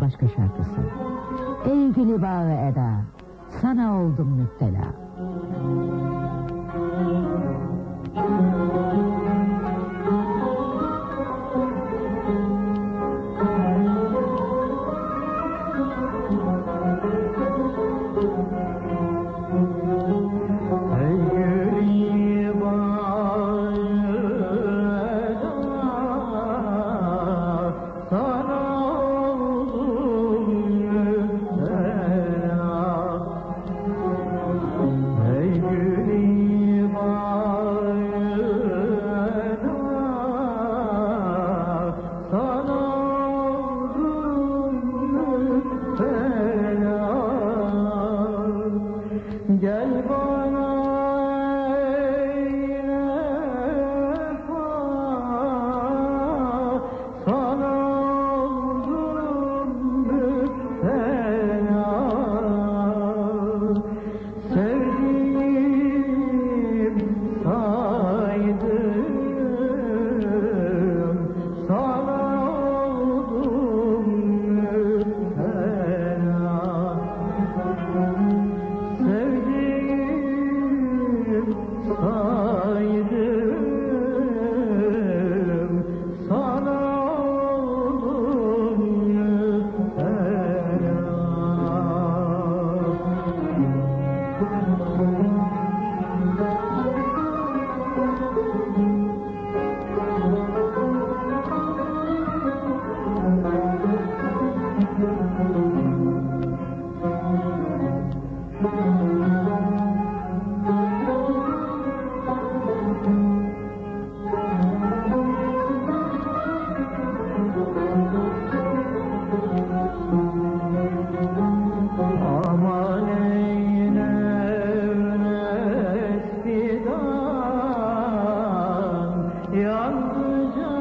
başka şarkısı. Ey gülü bağı Eda, sana oldum müptela. Altyazı